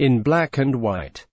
in black and white.